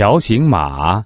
条形码